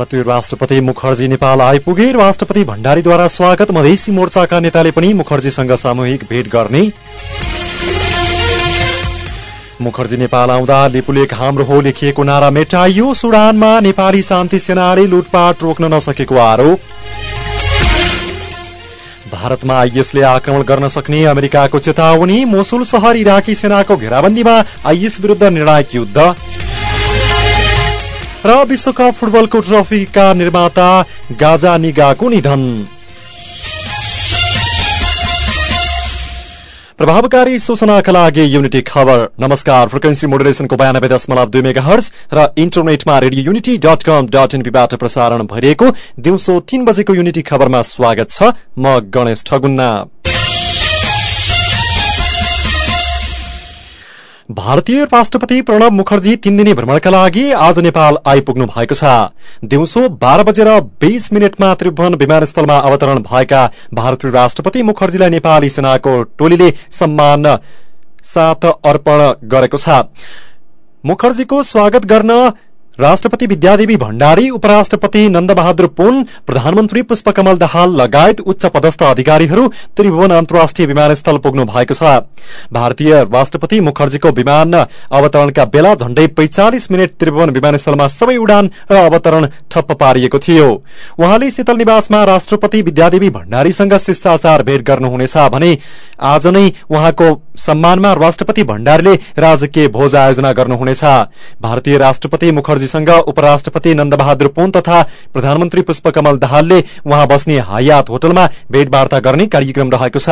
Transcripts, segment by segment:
भारतीय राष्ट्रपति मुखर्जी नेपाल आइपुगे राष्ट्रपति भण्डारीद्वारा स्वागत मधेसी मोर्चाका नेताले पनि मुखर्जीसँग सामूहिक भेट गर्ने। मुखर्जी नेपाल आउँदा लिपुलेक हाम्रो हो लेखिएको नारा मेटाइयो। सुडानमा नेपाली शान्ति सेनाले लुटपाट रोक्न नसकेको आरोप। भारतमा आइएसले आक्रमण गर्न सक्ने अमेरिकाको चेतावनी। मोसुल सहर इराकी सेनाको घेराबन्दीमा आइएस विरूद्ध निर्णायक युद्ध। र विश्वकप फुटबलको ट्रफीका निर्माता गाजा निगाको निधन। प्रभावकारी सूचनाका लागि युनिटी खबर। नमस्कार फ्रिक्वेन्सी मोडुलेसनको बयानब्बे दशमलव दुई मेगा हर्ज र इन्टरनेटमा Radio Unity dot com dot एनपीबाट प्रसारण भइरहेको दिउँसो तीन बजेको युनिटी खबरमा स्वागत छ म गणेश ठगुन्ना। भारतीय राष्ट्रपति प्रणव मुखर्जी तीन दिने भ्रमणका लागि आज नेपाल आइपुग्नु भएको छ। दिउँसो बाह्र बजेर बीस मिनटमा त्रिभुवन विमानस्थलमा अवतरण भएका भारतीय राष्ट्रपति मुखर्जीलाई नेपाली सेनाको टोलीले सम्मान साथ अर्पण गरेको छ। मुखर्जीको स्वागत गर्न राष्ट्रपति विद्यादेवी भण्डारी उपराष्ट्रपति नन्दबहादुर पुन प्रधानमन्त्री पुष्पकमल दाहाल लगायत उच्च पदस्थ अधिकारीहरू त्रिभुवन अन्तर्राष्ट्रिय विमानस्थल पुग्नु भएको छ। भारतीय राष्ट्रपति मुखर्जीको विमान अवतरणका बेला झण्डै पैंचालिस मिनट त्रिभुवन विमानस्थलमा सबै उडान र अवतरण ठप्प पारिएको थियो। उहाँले शीतल निवासमा राष्ट्रपति विद्यादेवी भण्डारीसँग शिष्टाचार भेट गर्नुहुनेछ भने आज नै उहाँको सम्मानमा राष्ट्रपति भण्डारीले राजकीय भोज आयोजना गर्नुहुनेछ। भारतीय राष्ट्रपति मुखर्जीसँग उपराष्ट्रपति नन्दबहादुर पुन तथा प्रधानमन्त्री पुष्पकमल दाहालले उहाँ बस्ने हयात होटलमा भेटवार्ता गर्ने कार्यक्रम रहेको छ।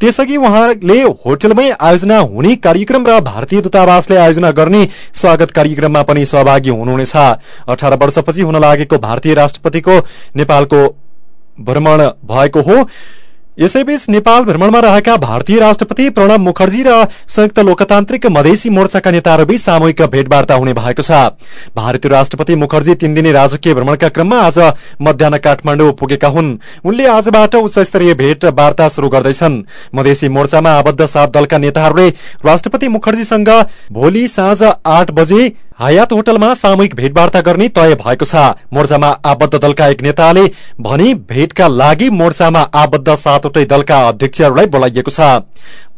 त्यसअघि उहाँले होटलमै आयोजना हुने कार्यक्रम र भारतीय दूतावासले आयोजना गर्ने स्वागत कार्यक्रममा पनि सहभागी हुनुहुनेछ। अठार वर्षपछि हुन लागेको भारतीय राष्ट्रपतिको नेपालको भ्रमण भएको हो। यसैबीच नेपाल भ्रमणमा रहेका भारतीय राष्ट्रपति प्रणव मुखर्जी र संयुक्त लोकतान्त्रिक मधेसी मोर्चाका नेताहरूबीच सामूहिक भेटवार्ता हुने भएको छ। भारतीय राष्ट्रपति मुखर्जी तीन दिने राजकीय भ्रमणका क्रममा आज मध्याह काठमाडौँ पुगेका हुन्। उनले आजबाट उच्च स्तरीय भेटवार्ता शुरू गर्दैछन्। मधेसी मोर्चामा आबद्ध सात दलका नेताहरूले राष्ट्रपति मुखर्जीसँग भोलि साँझ आठ बजे हयात होटलमा सामूहिक भेटवार्ता गर्ने तय भएको छ। मोर्चामा आबद्ध दलका एक नेताले भने भेटका लागि मोर्चामा आबद्ध सातवटै दलका अध्यक्षहरूलाई बोलाइएको छ।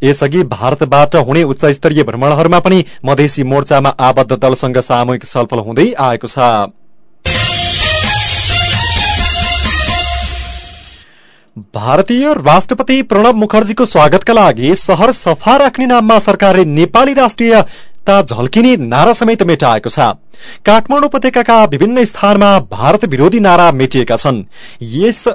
यसअघि भारतबाट हुने उच्च स्तरीय भ्रमणहरूमा पनि मधेसी मोर्चामा आबद्ध दलसँग सामूहिक छलफल हुँदै आएको छ। भारतीय राष्ट्रपति प्रणव मुखर्जीको स्वागतका लागि शहर सफा राख्ने नाममा सरकारले नेपाली राष्ट्रिय झल्किने नारा समेत मेटाएको छ। काठमाडौँ उपत्यकाका विभिन्न स्थानमा भारत विरोधी नारा मेटिएका छन्। यस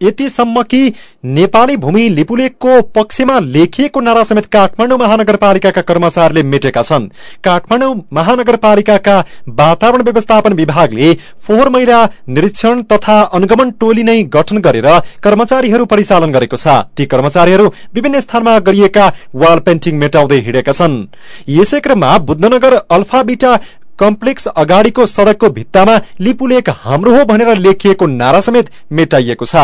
यतिसम्म कि नेपाली भूमि लिपुलेकको पक्षमा लेखिएको नारा समेत काठमाडौँ महानगरपालिकाका कर्मचारीले मेटेका छन्। काठमाडौँ महानगरपालिकाका वातावरण व्यवस्थापन विभागले फोहोर मैला निरीक्षण तथा अनुगमन टोली नै गठन गरेर कर्मचारीहरू परिचालन गरेको छ। ती कर्मचारीहरू विभिन्न स्थानमा गरिएका वाल पेन्टिङ मेटाउँदै हिँडेका छन्। यसै क्रममा बुद्धनगर अल्फाबिटा कम्प्लेक्स अगाडिको सड़कको भित्तामा लिपुलेक हाम्रो हो भनेर लेखिएको नारा समेत मेटाइएको छ।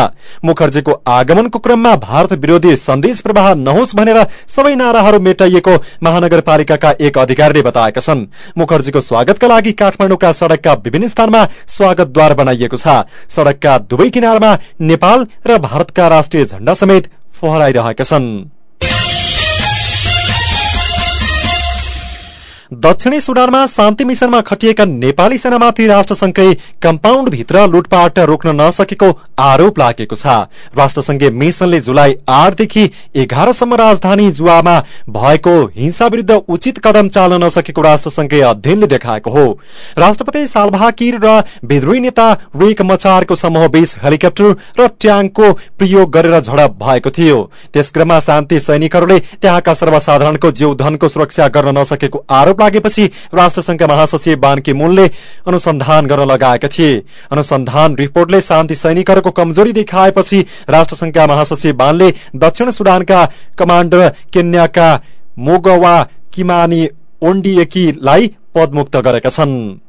मुखर्जीको आगमनको क्रममा भारत विरोधी सन्देश प्रवाह नहोस् भनेर सबै नाराहरू मेटाइएको महानगरपालिकाका एक अधिकारीले बताएका छन्। मुखर्जीको स्वागतका लागि काठमाडौँका सड़कका विभिन्न स्थानमा स्वागतद्वार बनाइएको छ। सड़कका दुवै किनारमा नेपाल र भारतका राष्ट्रिय झण्डा समेत फहराइरहेका छन्। दक्षिणी सुडानमा शान्ति मिशनमा खटिएका नेपाली सेनामाथि राष्ट्रसंघकै कम्पाउण्डभित्र लुटपाट रोक्न नसकेको आरोप लागेको छ। राष्ट्रसंघीय मिशनले जुलाई आठदेखि एघारसम्म राजधानी जुवामा भएको हिंसा विरूद्ध उचित कदम चाल्न नसकेको राष्ट्रसंघीय अध्ययनले देखाएको हो। राष्ट्रपति सालभाकिर र विद्रोही नेता रेक मचारको समूह बीच हेलिकप्टर र ट्याङ्कको प्रयोग गरेर झडप भएको थियो। त्यसक्रममा शान्ति सैनिकहरूले त्यहाँका सर्वसाधारणको जीव धनको सुरक्षा गर्न नसकेको आरोप आरोप लागेपछि राष्ट्रसंघका महासचिव बानकी मूलले अनुसन्धान गर्न लगाएका थिए। अनुसन्धान रिपोर्टले शान्ति सैनिकहरूको कमजोरी देखाएपछि राष्ट्रसंघका महासचिव बानले दक्षिण सुडानका कमाण्डर केन्याका मोगवा किमानी ओन्डिएकीलाई पदमुक्त गरेका छन्।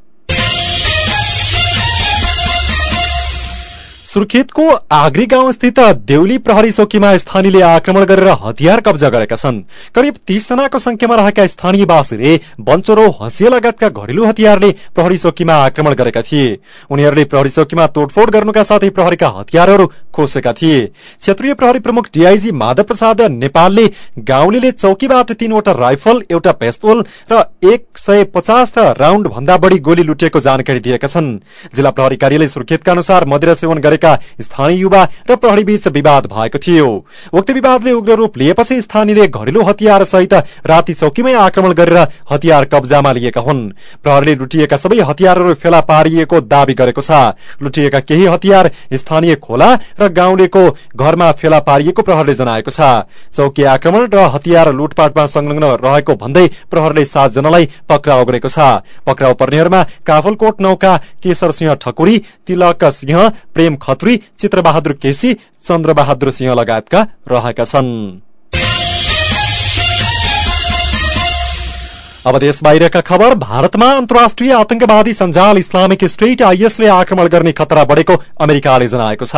सुर्खेतको आग्री गाउँ स्थित देउली प्रहरी चौकीमा स्थानीयले आक्रमण गरेर हतियार कब्जा गरेका छन्। करिब तीस जनाको संख्यामा रहेका स्थानीय बासीले बन्चोरो हँसिया लगायतका घरेलु हतियारले प्रहरी चौकीमा आक्रमण गरेका थिए। उनीहरूले प्रहरी चौकीमा तोडफोड गर्नुका साथै प्रहरीका हतियारहरू खोसेका थिए। क्षेत्रीय प्रहरी प्रमुख डीआईजी माधव प्रसाद नेपालले गाउँले चौकीबाट तीनवटा राइफल एउटा पेस्तोल र एक सय पचास राउण्ड भन्दा बढ़ी गोली लुटिएको जानकारी दिएका छन्। जिल्ला प्रहरी कार्यालय सुर्खेतका अनुसार मदिरा सेवन गरेका स्थानीय युवा र प्रहरी बीच विवाद भएको थियो। उक्त विवादले उग्र रूप लिएपछि स्थानीयले घरेलु हतियार सहित राति चौकीमै आक्रमण गरेर हतियार कब्जामा लिएका हुन्। प्रहरीले लुटिएका सबै हतियारहरू फेला पारिएको दावी गरेको छ। लुटिएका केही हतियार स्थानीय खोला र गाउँलेको घरमा फेला पारिएको प्रहरले जनाएको छ। चौकी आक्रमण र हतियार लुटपाटमा संलग्न रहेको भन्दै प्रहरले सातजनालाई पक्राउ गरेको छ। पक्राउ पर्नेहरूमा काफलकोट नौका केशर सिंह ठकुरी तिलक सिंह प्रेम खत्री चित्रबहादुर केसी चन्द्रबहादुर सिंह लगायतका रहेका छन्। अब देश बाहिरका खबर भारतमा अन्तर्राष्ट्रिय आतंकवादी सञ्जाल इस्लामिक स्टेट आइएसले आक्रमण गर्ने खतरा बढ़ेको अमेरिकाले जनाएको छ।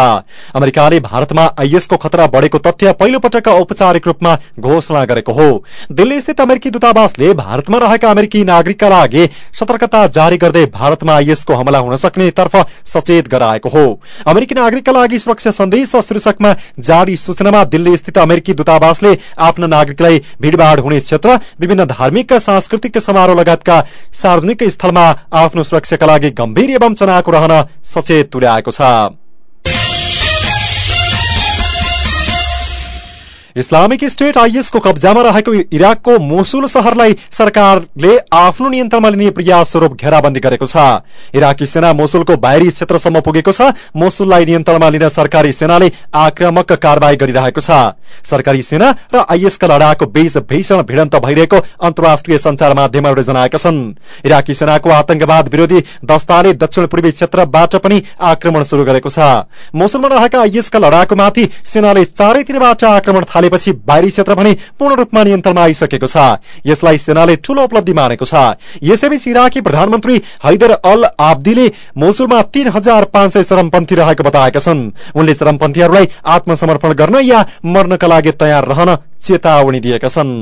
अमेरिकाले भारतमा आइएसको खतरा बढ़ेको तथ्य पहिलो पटक औपचारिक रूपमा घोषणा गरेको हो। दिल्ली स्थित अमेरिकी दूतावासले भारतमा रहेका अमेरिकी नागरिकका लागि सतर्कता जारी गर्दै भारतमा आइएसको हमला हुन सक्ने तर्फ सचेत गराएको हो। अमेरिकी नागरिकका लागि सुरक्षा सन्देश शीर्षकमा जारी सूचनामा दिल्ली स्थित अमेरिकी दूतावासले आफ्ना नागरिकलाई भीड़भाड़ हुने क्षेत्र विभिन्न धार्मिक सांस्कृतिक सांस्कृतिक समारोह लगायतका सार्वजनिक स्थलमा आफ्नो सुरक्षाका लागि गम्भीर एवं चनाको रहन सचेत तुल्याएको छ इस्लामिक स्टेट आइएसको कब्जामा रहेको इराकको मोसुल शहरलाई सरकारले आफ्नो नियन्त्रणमा लिने प्रयास स्वरूप घेराबन्दी गरेको छ। इराकी सेना मोसुलको बाहिरी क्षेत्रसम्म पुगेको छ। मोसुललाई नियन्त्रणमा लिन सरकारी सेनाले आक्रामक कारवाही गरिरहेको छ। सरकारी सेना र आइएसका लडाको बीच भीषण भिडन्त भइरहेको अन्तर्राष्ट्रिय संचार माध्यमहरूले जनाएका छन्। इराकी सेनाको आतंकवाद विरोधी दस्ताले दक्षिण पूर्वी क्षेत्रबाट पनि आक्रमण शुरू गरेको छ। मोसुलमा रहेका आइएसका लडाकुमाथि सेनाले चारैतिरबाट आक्रमण थालेपछि बाहिरी क्षेत्र भने पूर्ण रूपमा नियन्त्रणमा आइसकेको छ। यसलाई सेनाले ठूलो उपलब्धि मानेको छ। यसैबीच इराकी प्रधानमन्त्री हैदर अल आब्दीले मोसुलमा तीन हजार पाँच सय चरमपन्थी रहेको बताएका छन्। उनले चरमपन्थीहरूलाई आत्मसमर्पण गर्न या मर्नका लागि तयार रहन चेतावनी दिएका छन्।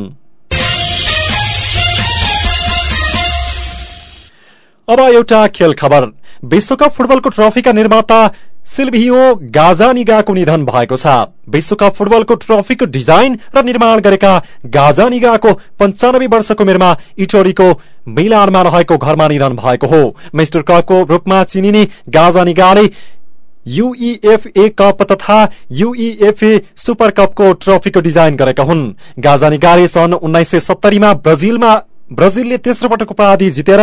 अब एउटा खेल खबर। विश्वकप फुटबलको ट्रफीका निर्माता सिल्भियो गाजानिगाको निधन भएको छ। विश्वकप फुटबलको ट्रफीको डिजाइन र निर्माण गरेका गाजानिगाको पञ्चानब्बे वर्षको उमेरमा इटोरीको मिलानमा रहेको घरमा निधन भएको हो। मिस्टर कपको रूपमा चिनिने गाजानिगाले युईएफए कप तथा युईएफए सुपर कपको ट्रफीको डिजाइन गरेका हुन्। गाजानिगाले सन् उन्नाइस सय सत्तरीमा ब्राजिलमा ब्राजिलले तेस्रो पटक उपाधि जितेर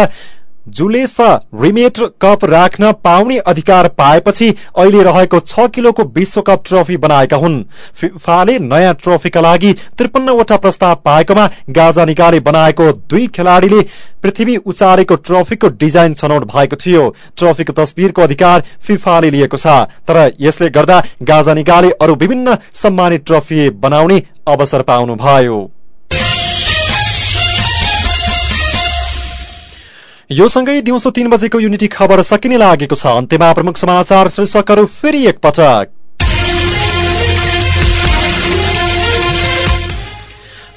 जुलेस रिमेट कप राख्न पाउने अधिकार पाएपछि अहिले रहेको छ किलोको विश्वकप ट्रफी बनाएका हुन्। फिफाले नयाँ ट्रफीका लागि त्रिपन्नवटा प्रस्ताव पाएकोमा गाजा निकाले बनाएको दुई खेलाड़ीले पृथ्वी उचारेको ट्रफीको डिजाइन छनौट भएको थियो। ट्रफीको तस्विरको अधिकार फिफाले लिएको छ। तर यसले गर्दा गाजा निकाले अरू विभिन्न सम्मानित ट्रफी बनाउने अवसर पाउनुभयो। यो सँगै दिउँसो तीन बजेको युनिटी खबर सकिने लागेको छ। अन्त्यमा प्रमुख समाचार शीर्षकहरू फेरि एकपटक।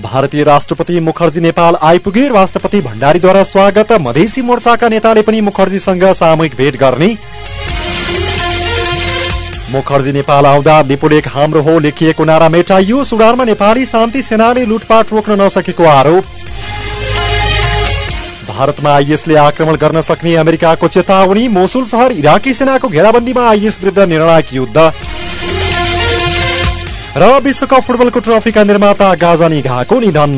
भारतीय राष्ट्रपति मुखर्जी नेपाल आइपुगे राष्ट्रपति भण्डारीद्वारा स्वागत। मधेसी मोर्चाका नेताले पनि मुखर्जीसँग सामूहिक भेट गर्ने। मुखर्जी नेपाल आउँदा लिपुलेक हाम्रो हो लेखिएको नारा मेटाइयो। सुडानमा नेपाली शान्ति सेनाले लुटपाट रोक्न नसकेको आरोप। भारतमा आइएसले आक्रमण गर्न सक्ने अमेरिकाको चेतावनी मोसुल सहर इराकी सेनाको घेराबन्दीमा आइएस विरुद्ध निर्णायक युद्ध। र विश्वकप फुटबलको ट्रफीका निर्माता गाजानी घाको निधन।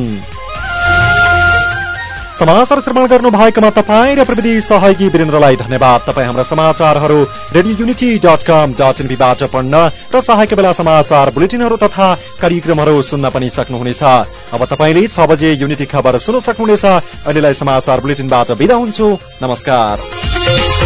समाचार श्रवण गर्नु भएकोमा तपाईँ र प्रविधि सहयोगी वीरेन्द्रलाई धन्यवाद। तपाईँ हाम्रा समाचारहरू Radio Unity dot com dot एनबीबाट पढ्न र सहायक बेला समाचार बुलेटिनहरू तथा कार्यक्रमहरू सुन्न पनि सक्नुहुनेछ। अब तपाईँले छ बजे युनिटी खबर सुन्न सक्नुहुनेछ। अहिलेलाई समाचार बुलेटिनबाट बिदा हुन्छु। नमस्कार।